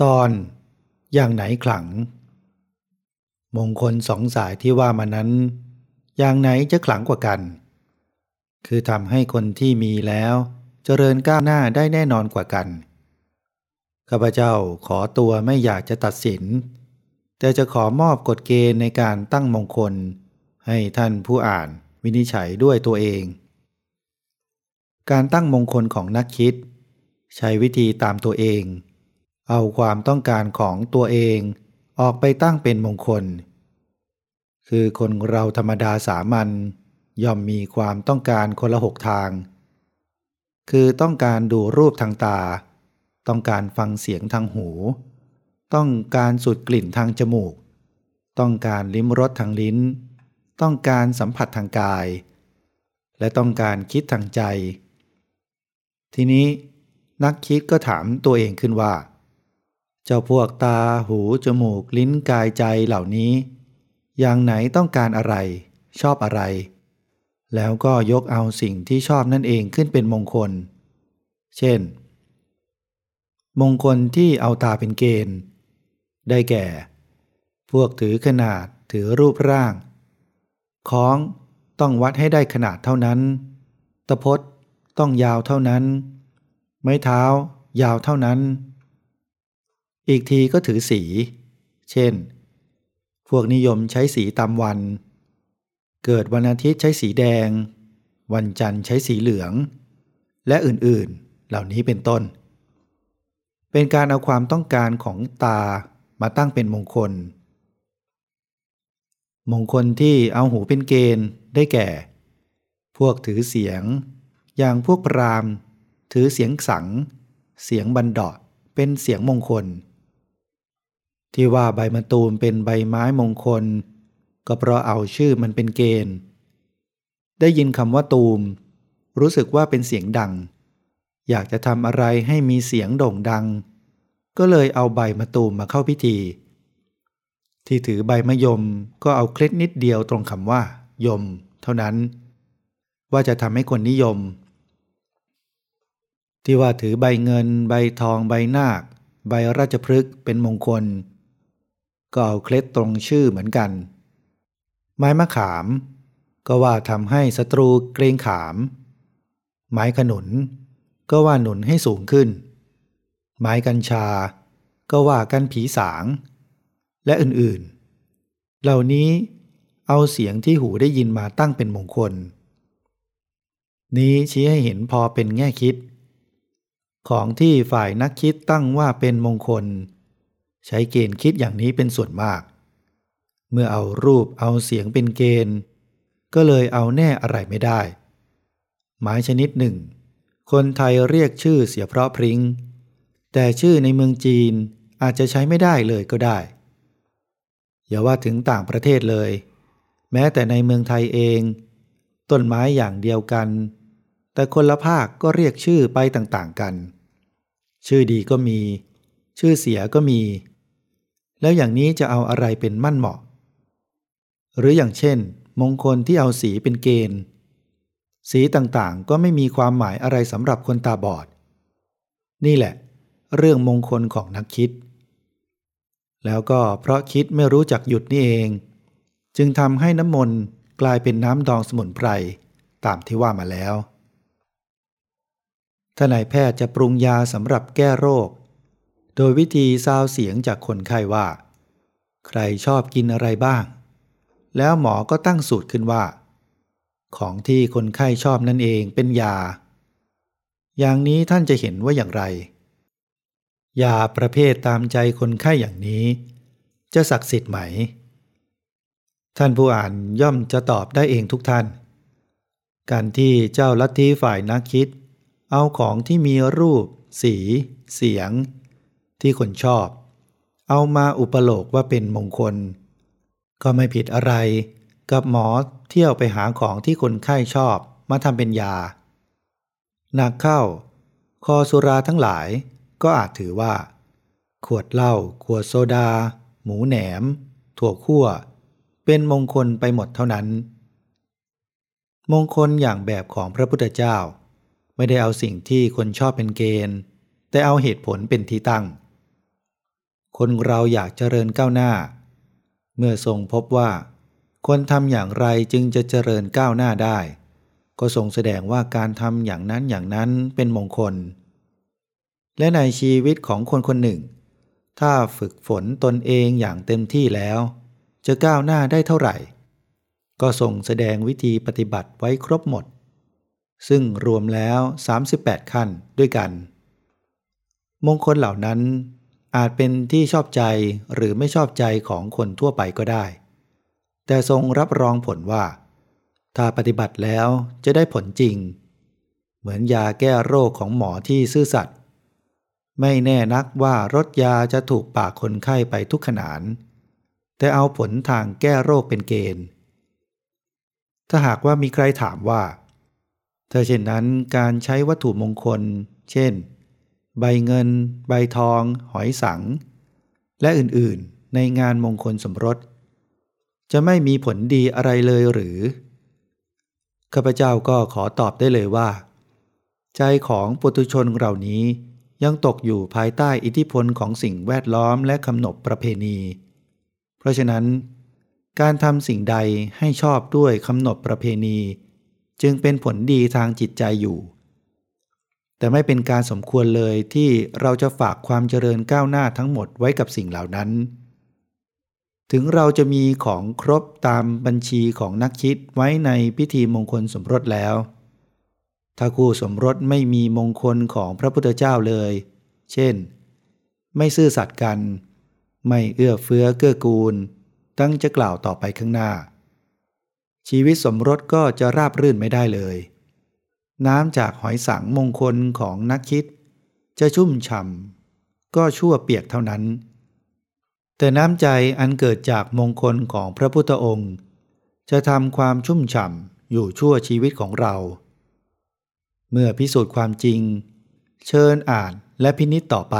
ตอนอย่างไหนขลัง มงคลสองสายที่ว่ามานั้น อย่างไหนจะขลังกว่ากัน คือทำให้คนที่มีแล้วเจริญก้าวหน้าได้แน่นอนกว่ากัน ข้าพเจ้าขอตัวไม่อยากจะตัดสิน แต่จะขอมอบกฎเกณฑ์ในการตั้งมงคล ให้ท่านผู้อ่านวินิจฉัยด้วยตัวเอง การตั้งมงคลของนักคิด ใช้วิธีตามตัวเอง เอาความต้องการของตัวเองออกไปตั้งเป็นมงคล คือคนเราธรรมดาสามัญย่อมมีความต้องการคนละหกทาง คือต้องการดูรูปทางตา ต้องการฟังเสียงทางหู ต้องการสูดกลิ่นทางจมูก ต้องการลิ้มรสทางลิ้น ต้องการสัมผัสทางกาย และต้องการคิดทางใจ ทีนี้นักคิดก็ถามตัวเองขึ้นว่า เจ้าพวกตาหู จมูก ลิ้นกายใจเหล่านี้ อย่างไหนต้องการอะไร ชอบอะไร แล้วก็ยกเอาสิ่งที่ชอบนั่นเองขึ้นเป็นมงคล เช่น มงคลที่เอาตาเป็นเกณฑ์ ได้แก่ พวกถือขนาดถือรูปร่าง ของต้องวัดให้ได้ขนาดเท่านั้น ตะพดต้องยาวเท่านั้น ไม้เท้ายาวเท่านั้น อีกทีก็ถือสี เช่น พวกนิยมใช้สีตามวัน เกิดวันอาทิตย์ใช้สีแดง วันจันทร์ใช้สีเหลือง และอื่นๆ เหล่านี้เป็นต้น เป็นการเอาความต้องการของตามาตั้งเป็นมงคล มงคลที่เอาหูเป็นเกณฑ์ได้แก่ พวกถือเสียง อย่างพวกพรามถือเสียงสัง เสียงบันดาเป็นเสียงมงคล ที่ว่าใบมะตูมเป็นใบไม้มงคล ก็เพราะเอาชื่อมันเป็นเกณฑ์ ได้ยินคำว่าตูม รู้สึกว่าเป็นเสียงดัง อยากจะทำอะไรให้มีเสียงโด่งดัง ก็เลยเอาใบมะตูมมาเข้าพิธี ที่ถือใบมะยมก็เอาเคล็ดนิดเดียวตรงคำว่า ยม เท่านั้น ว่าจะทำให้คนนิยม ที่ว่าถือใบเงิน ใบทอง ใบนาค ใบราชพฤกษ์เป็นมงคล ก็เอาเคล็ดตรงชื่อเหมือนกัน ไม้มะขาม ก็ว่าทำให้ศัตรูเกรงขาม ไม้ขนุน ก็ว่าหนุนให้สูงขึ้น ไม้กัญชา ก็ว่ากันผีสาง และอื่นๆ เหล่านี้เอาเสียงที่หูได้ยินมาตั้งเป็นมงคล นี้ชี้ให้เห็นพอเป็นแง่คิด ของที่ฝ่ายนักคิดตั้งว่าเป็นมงคล ใช้เกณฑ์คิดอย่างนี้เป็นส่วนมาก เมื่อเอารูปเอาเสียงเป็นเกณฑ์ ก็เลยเอาแน่อะไรไม่ได้ หมายชนิดหนึ่ง คนไทยเรียกชื่อเสียเพราะพริง้ง แต่ชื่อในเมืองจีนอาจจะใช้ไม่ได้เลยก็ได้ อย่าว่าถึงต่างประเทศเลย แม้แต่ในเมืองไทยเอง ต้นไม้อย่างเดียวกัน แต่คนละภาคก็เรียกชื่อไปต่างๆกัน ชื่อดีก็มี ชื่อเสียก็มี แล้วอย่างนี้จะเอาอะไรเป็นมั่นเหมาะ หรืออย่างเช่น มงคลที่เอาสีเป็นเกณฑ์ สีต่างๆก็ไม่มีความหมายอะไรสำหรับคนตาบอด นี่แหละ เรื่องมงคลของนักคิด แล้วก็เพราะคิดไม่รู้จักหยุดนี่เอง จึงทำให้น้ำมนต์กลายเป็นน้ำดองสมุนไพรตามที่ว่ามาแล้วถ้านายแพทย์จะปรุงยาสำหรับแก้โรค โดยวิธีซาวเสียงจากคนไข้ว่า ใครชอบกินอะไรบ้าง แล้วหมอก็ตั้งสูตรขึ้นว่า ของที่คนไข้ชอบนั่นเองเป็นยา อย่างนี้ท่านจะเห็นว่าอย่างไร ยาประเภทตามใจคนไข้อย่างนี้ จะศักดิ์สิทธิ์ไหม ท่านผู้อ่านย่อมจะตอบได้เองทุกท่าน การที่เจ้าลัทธิฝ่ายนักคิด เอาของที่มีรูป สี เสียง ที่คนชอบ เอามาอุปโลกว่าเป็นมงคล ก็ไม่ผิดอะไรกับหมอเที่ยวไปหาของที่คนไข้ชอบมาทำเป็นยา หนักเข้า คอสุราทั้งหลายก็อาจถือว่า ขวดเหล้าขวดโซดา หมูแหนม ถั่วคั่ว เป็นมงคลไปหมดเท่านั้น มงคลอย่างแบบของพระพุทธเจ้า ไม่ได้เอาสิ่งที่คนชอบเป็นเกณฑ์ แต่เอาเหตุผลเป็นที่ตั้ง คนเราอยากเจริญก้าวหน้า เมื่อทรงพบว่าควรทำอย่างไรจึงจะเจริญก้าวหน้าได้ ก็ทรงแสดงว่าการทำอย่างนั้นอย่างนั้นเป็นมงคล และในชีวิตของคนคนหนึ่ง ถ้าฝึกฝนตนเองอย่างเต็มที่แล้ว จะก้าวหน้าได้เท่าไหร่ ก็ทรงแสดงวิธีปฏิบัติไว้ครบหมด ซึ่งรวมแล้ว 38 ขั้นด้วยกัน มงคลเหล่านั้น อาจเป็นที่ชอบใจหรือไม่ชอบใจของคนทั่วไปก็ได้ แต่ทรงรับรองผลว่า ถ้าปฏิบัติแล้วจะได้ผลจริง เหมือนยาแก้โรคของหมอที่ซื่อสัตย์ไม่แน่นักว่ารสยาจะถูกปากคนไข้ไปทุกขนาน แต่เอาผลทางแก้โรคเป็นเกณฑ์ ถ้าหากว่ามีใครถามว่า ถ้าเช่นนั้นการใช้วัตถุมงคล เช่น ใบเงิน ใบทอง หอยสัง และอื่นๆ ในงานมงคลสมรส จะไม่มีผลดีอะไรเลยหรือ ข้าพเจ้าก็ขอตอบได้เลยว่า ใจของปุถุชนเหล่านี้ยังตกอยู่ภายใต้อิทธิพลของสิ่งแวดล้อมและคำนบประเพณี เพราะฉะนั้น การทำสิ่งใดให้ชอบด้วยคำนบประเพณี จึงเป็นผลดีทางจิตใจอยู่ แต่ไม่เป็นการสมควรเลยที่เราจะฝากความเจริญก้าวหน้าทั้งหมดไว้กับสิ่งเหล่านั้น ถึงเราจะมีของครบตามบัญชีของนักคิดไว้ในพิธีมงคลสมรสแล้ว ถ้าคู่สมรสไม่มีมงคลของพระพุทธเจ้าเลย เช่น ไม่ซื่อสัตย์กัน ไม่เอื้อเฟื้อเกื้อกูล ตั้งจะกล่าวต่อไปข้างหน้า ชีวิตสมรสก็จะราบรื่นไม่ได้เลย น้ำจากหอยสังมงคลของนักคิด จะชุ่มฉ่ำก็ชั่วเปียกเท่านั้น แต่น้ำใจอันเกิดจากมงคลของพระพุทธองค์ จะทำความชุ่มฉ่ำอยู่ชั่วชีวิตของเรา เมื่อพิสูจน์ความจริง เชิญอ่านและพินิจต่อไป